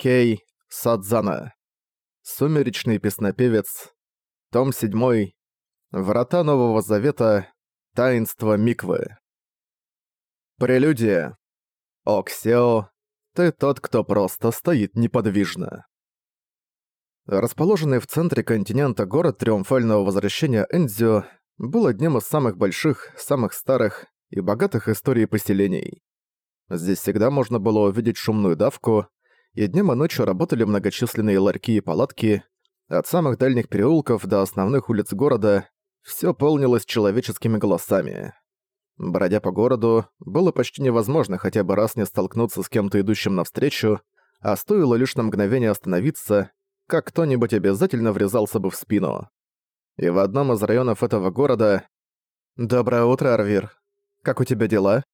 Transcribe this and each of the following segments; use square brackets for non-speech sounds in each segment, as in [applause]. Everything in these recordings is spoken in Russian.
Кей Садзана. Сумеречный песнопевец. Том 7. Врата Нового Завета. Таинство Миквы. Прелюдия. Оксео, ты тот, кто просто стоит неподвижно. Расположенный в центре континента город Триумфального Возвращения Энзио был одним из самых больших, самых старых и богатых историй поселений. Здесь всегда можно было увидеть шумную давку, и днем и ночью работали многочисленные ларьки и палатки, от самых дальних переулков до основных улиц города все полнилось человеческими голосами. Бродя по городу, было почти невозможно хотя бы раз не столкнуться с кем-то идущим навстречу, а стоило лишь на мгновение остановиться, как кто-нибудь обязательно врезался бы в спину. И в одном из районов этого города... «Доброе утро, Арвир. Как у тебя дела?»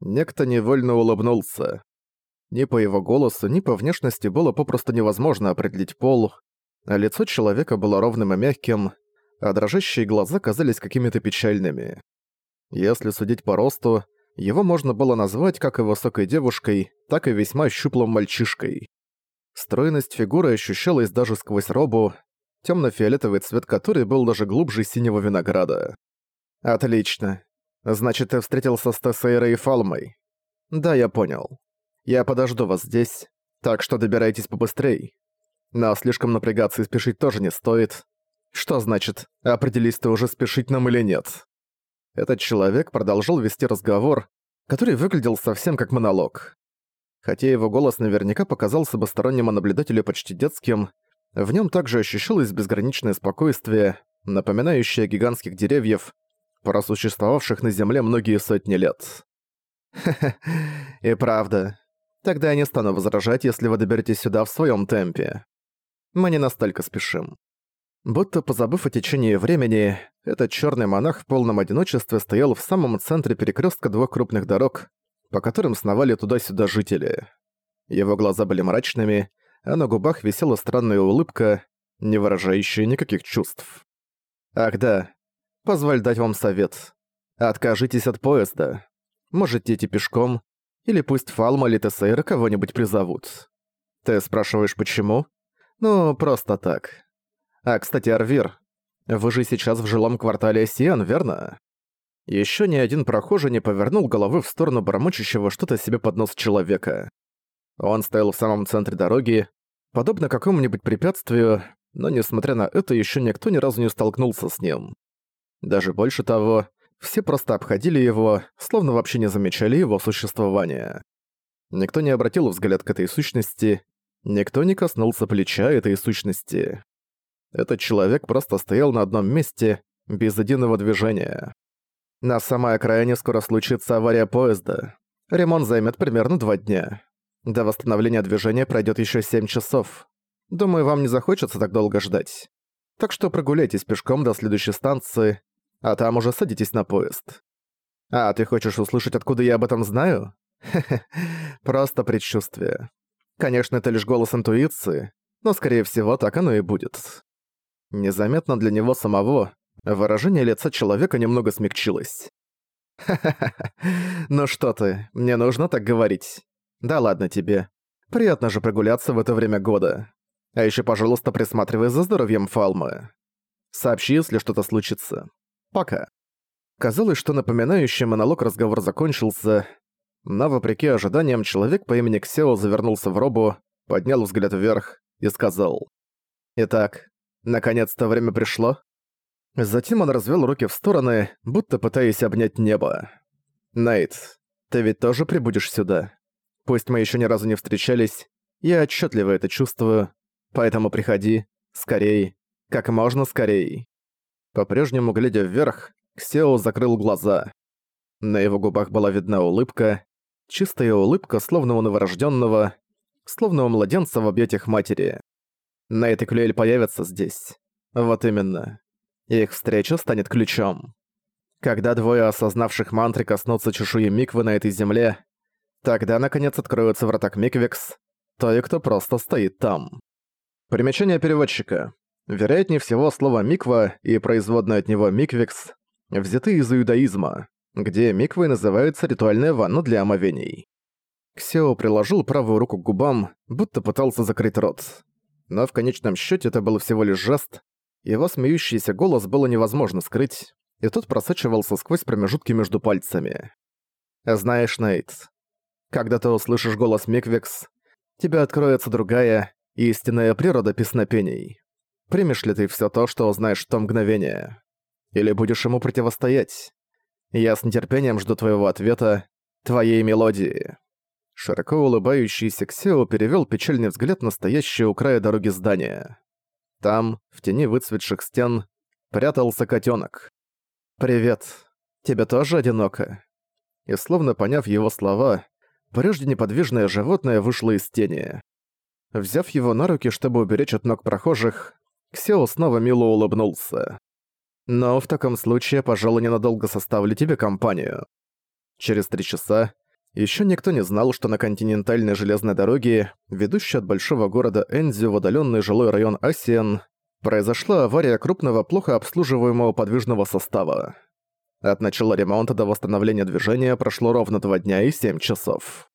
Некто невольно улыбнулся. Ни по его голосу, ни по внешности было попросту невозможно определить пол, лицо человека было ровным и мягким, а дрожащие глаза казались какими-то печальными. Если судить по росту, его можно было назвать как и высокой девушкой, так и весьма щуплым мальчишкой. Стройность фигуры ощущалась даже сквозь робу, темно-фиолетовый цвет которой был даже глубже синего винограда. «Отлично. Значит, ты встретился с Тессейрой и Фалмой?» «Да, я понял. Я подожду вас здесь, так что добирайтесь побыстрей. Но слишком напрягаться и спешить тоже не стоит. Что значит, определись ты уже спешить нам или нет?» Этот человек продолжил вести разговор, который выглядел совсем как монолог. Хотя его голос наверняка показался бы стороннему наблюдателю почти детским, в нем также ощущалось безграничное спокойствие, напоминающее гигантских деревьев, просуществовавших на Земле многие сотни лет. [laughs] Хе-хе, и правда. Тогда я не стану возражать, если вы доберетесь сюда в своем темпе. Мы не настолько спешим. Будто позабыв о течении времени, этот черный монах в полном одиночестве стоял в самом центре перекрестка двух крупных дорог, по которым сновали туда-сюда жители. Его глаза были мрачными, а на губах висела странная улыбка, не выражающая никаких чувств. «Ах да, позволь дать вам совет. Откажитесь от поезда. Можете идти пешком, или пусть Фалма или Тесейра кого-нибудь призовут. Ты спрашиваешь, почему? Ну, просто так. А, кстати, Арвир, вы же сейчас в жилом квартале Сиан, верно? Ещё ни один прохожий не повернул головы в сторону бормочущего что-то себе под нос человека. Он стоял в самом центре дороги, подобно какому-нибудь препятствию, но несмотря на это ещё никто ни разу не столкнулся с ним. Даже больше того, все просто обходили его, словно вообще не замечали его существования. Никто не обратил взгляд к этой сущности, никто не коснулся плеча этой сущности. Этот человек просто стоял на одном месте, без единого движения. На самой окраине скоро случится авария поезда. Ремонт займет примерно два дня. До восстановления движения пройдет еще семь часов. Думаю, вам не захочется так долго ждать. Так что прогуляйтесь пешком до следующей станции, а там уже садитесь на поезд. А, ты хочешь услышать, откуда я об этом знаю? Хе-хе, просто предчувствие. Конечно, это лишь голос интуиции, но, скорее всего, так оно и будет. Незаметно для него самого выражение лица человека немного смягчилось. «Ха-ха-ха, ну что ты, мне нужно так говорить. Да ладно тебе. Приятно же прогуляться в это время года. А еще, пожалуйста, присматривай за здоровьем Фалмы. Сообщи, если что-то случится. Пока». Казалось, что напоминающий монолог разговор закончился, но, вопреки ожиданиям, человек по имени Ксео завернулся в робу, поднял взгляд вверх и сказал. «Итак, Наконец-то время пришло. Затем он развел руки в стороны, будто пытаясь обнять небо. «Найт, ты ведь тоже прибудешь сюда? Пусть мы еще ни разу не встречались, я отчетливо это чувствую, поэтому приходи, скорей, как можно скорей». По-прежнему, глядя вверх, Ксео закрыл глаза. На его губах была видна улыбка, чистая улыбка, словно у новорожденного, словно у младенца в объятиях матери. Найт и Клюэль появятся здесь. Вот именно. Их встреча станет ключом. Когда двое осознавших мантры коснутся чешуи Миквы на этой земле, тогда, наконец, откроются врата к Миквикс, той, кто просто стоит там. Примечание переводчика. Вероятнее всего, слово «миква» и производное от него «миквикс» взяты из иудаизма, где миквой называется ритуальная ванна для омовений. Ксео приложил правую руку к губам, будто пытался закрыть рот. Но в конечном счете это был всего лишь жест, его смеющийся голос было невозможно скрыть, и тот просачивался сквозь промежутки между пальцами. «Знаешь, Нейт, когда ты услышишь голос Миквикс, тебе откроется другая, истинная природа песнопений. Примешь ли ты все то, что узнаешь в то мгновение? Или будешь ему противостоять? Я с нетерпением жду твоего ответа, твоей мелодии». Широко улыбающийся Ксео перевёл печальный взгляд на стоящее у края дороги здание. Там, в тени выцветших стен, прятался котенок. «Привет. Тебе тоже одиноко?» И словно поняв его слова, прежде неподвижное животное вышло из тени. Взяв его на руки, чтобы уберечь от ног прохожих, Ксео снова мило улыбнулся. «Но в таком случае, пожалуй, ненадолго составлю тебе компанию». Через три часа еще никто не знал, что на континентальной железной дороге, ведущей от большого города Энзю в удаленный жилой район Асиен, произошла авария крупного плохо обслуживаемого подвижного состава. От начала ремонта до восстановления движения прошло ровно два дня и семь часов.